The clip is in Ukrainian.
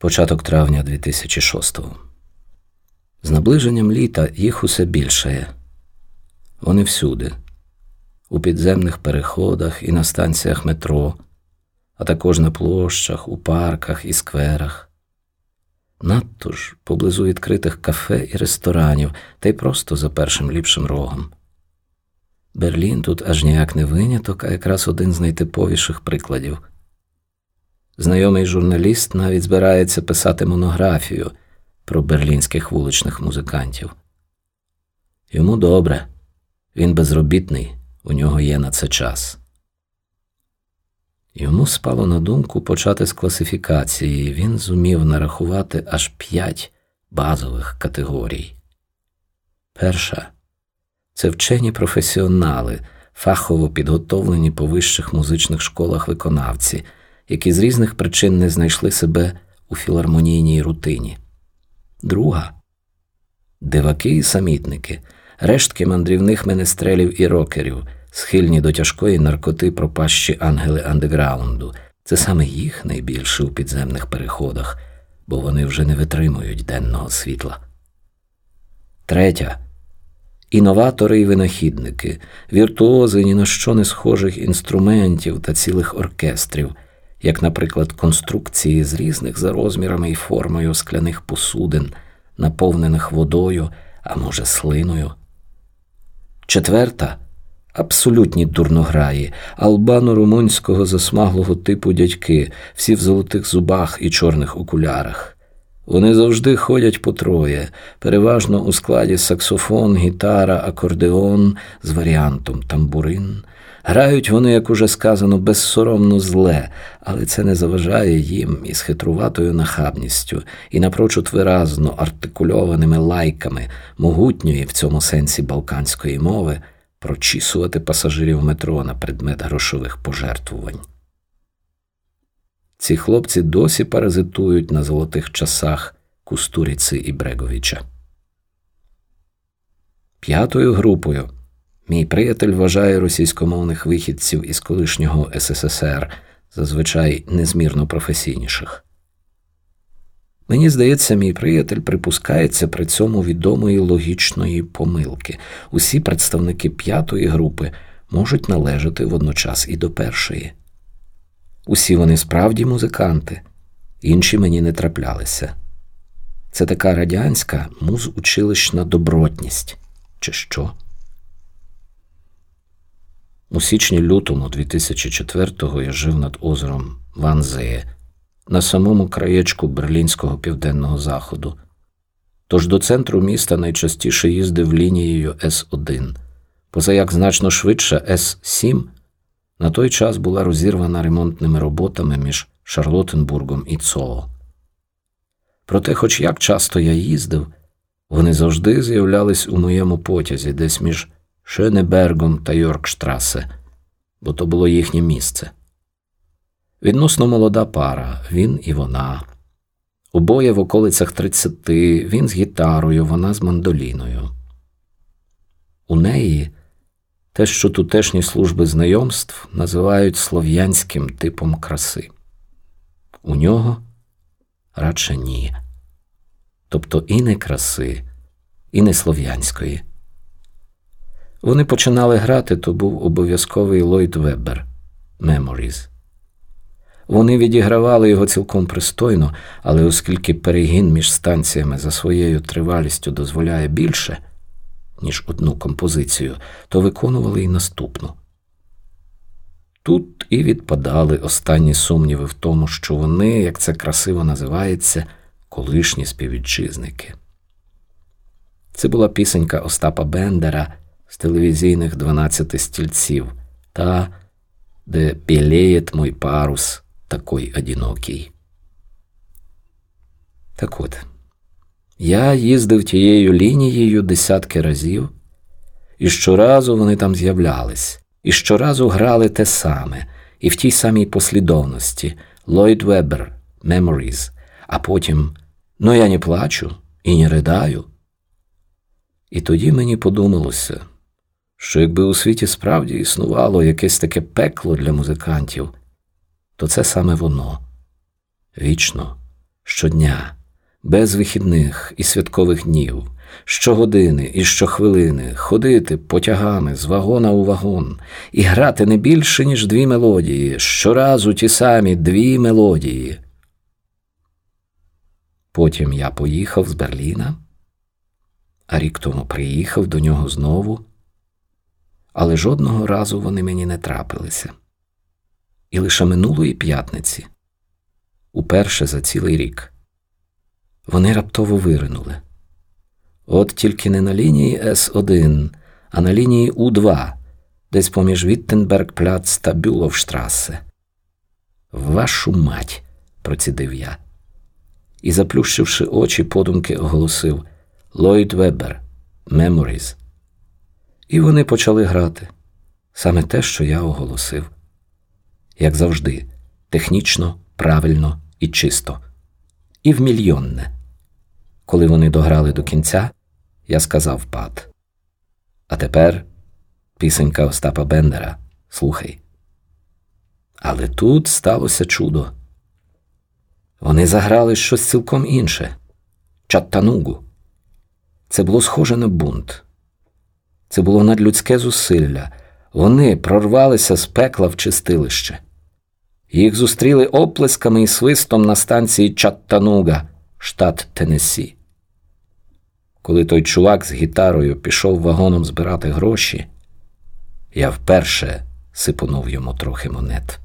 Початок травня 2006-го. З наближенням літа їх усе більшає. Вони всюди, у підземних переходах і на станціях метро, а також на площах, у парках і скверах. Надто ж поблизу відкритих кафе і ресторанів, та й просто за першим ліпшим рогом. Берлін тут аж ніяк не виняток, а якраз один з найтиповіших прикладів. Знайомий журналіст навіть збирається писати монографію про берлінських вуличних музикантів. Йому добре, він безробітний, у нього є на це час. Йому спало на думку почати з класифікації, він зумів нарахувати аж п'ять базових категорій. Перша це вчені професіонали, фахово підготовлені по вищих музичних школах виконавці, які з різних причин не знайшли себе у філармонійній рутині. Друга диваки і самітники, рештки мандрівних менестрелів і рокерів, схильні до тяжкої наркоти пропащі ангели андеграунду. Це саме їх найбільше у підземних переходах, бо вони вже не витримують денного світла. Третя інноватори і винахідники, віртуози ні на що не схожих інструментів та цілих оркестрів, як, наприклад, конструкції з різних за розмірами і формою скляних посудин, наповнених водою, а може, слиною. Четверта абсолютні дурнограї, албано-румунського засмаглого типу дядьки, всі в золотих зубах і чорних окулярах. Вони завжди ходять по троє, переважно у складі саксофон, гітара, акордеон з варіантом тамбурин. Грають вони, як уже сказано, безсоромно зле, але це не заважає їм із хитруватою нахабністю і напрочуд виразно артикульованими лайками могутньої в цьому сенсі балканської мови прочісувати пасажирів метро на предмет грошових пожертвувань. Ці хлопці досі паразитують на золотих часах Кустуріці і Бреговича. П'ятою групою мій приятель вважає російськомовних вихідців із колишнього СССР, зазвичай незмірно професійніших. Мені здається, мій приятель припускається при цьому відомої логічної помилки. Усі представники п'ятої групи можуть належати водночас і до першої. Усі вони справді музиканти, інші мені не траплялися. Це така радянська музучилищна добротність, чи що? У січні лютому 2004-го я жив над озером Ванзеє на самому краєчку берлінського південного заходу. Тож до центру міста найчастіше їздив лінією С1, позаяк значно швидше С7 на той час була розірвана ремонтними роботами між Шарлотенбургом і Цоо. Проте, хоч як часто я їздив, вони завжди з'являлись у моєму потязі десь між Шенебергом та Йоркштрасе, бо то було їхнє місце. Відносно молода пара, він і вона. Обоє в околицях тридцяти, він з гітарою, вона з мандоліною. У неї те, що тутешні служби знайомств називають слов'янським типом краси. У нього радше ні. Тобто і не краси, і не слов'янської. Вони починали грати, то був обов'язковий Ллойд Вебер Memories. Вони відігравали його цілком пристойно, але оскільки перегін між станціями за своєю тривалістю дозволяє більше ніж одну композицію, то виконували й наступну. Тут і відпадали останні сумніви в тому, що вони, як це красиво називається, колишні співвітчизники. Це була пісенька Остапа Бендера з телевізійних дванадцяти стільців та де білеєт мой парус такой одинокий. Так от. Я їздив тією лінією десятки разів, і щоразу вони там з'являлись, і щоразу грали те саме, і в тій самій послідовності Ллойд Вебер, Memories, а потім Ну я не плачу і не ридаю. І тоді мені подумалося, що якби у світі справді існувало якесь таке пекло для музикантів, то це саме воно вічно щодня, без вихідних і святкових днів, щогодини і щохвилини ходити потягами з вагона у вагон і грати не більше, ніж дві мелодії, щоразу ті самі дві мелодії. Потім я поїхав з Берліна, а рік тому приїхав до нього знову, але жодного разу вони мені не трапилися. І лише минулої п'ятниці, уперше за цілий рік, вони раптово виринули. От тільки не на лінії С1, а на лінії У2, десь поміж Віттенбергпляц та Бюловштрасе. Вашу мать, процідив я. І, заплющивши очі, подумки оголосив Ллойд Вебер, Memories. І вони почали грати саме те, що я оголосив. Як завжди, технічно, правильно і чисто. І в мільйонне. Коли вони дограли до кінця, я сказав пат. А тепер пісенька Остапа Бендера. Слухай. Але тут сталося чудо. Вони заграли щось цілком інше чаттанугу. Це було схоже на бунт. Це було надлюдське зусилля. Вони прорвалися з пекла в чистилище. Їх зустріли оплесками і свистом на станції Чаттануга, штат Теннессі. Коли той чувак з гітарою пішов вагоном збирати гроші, я вперше сипонув йому трохи монет.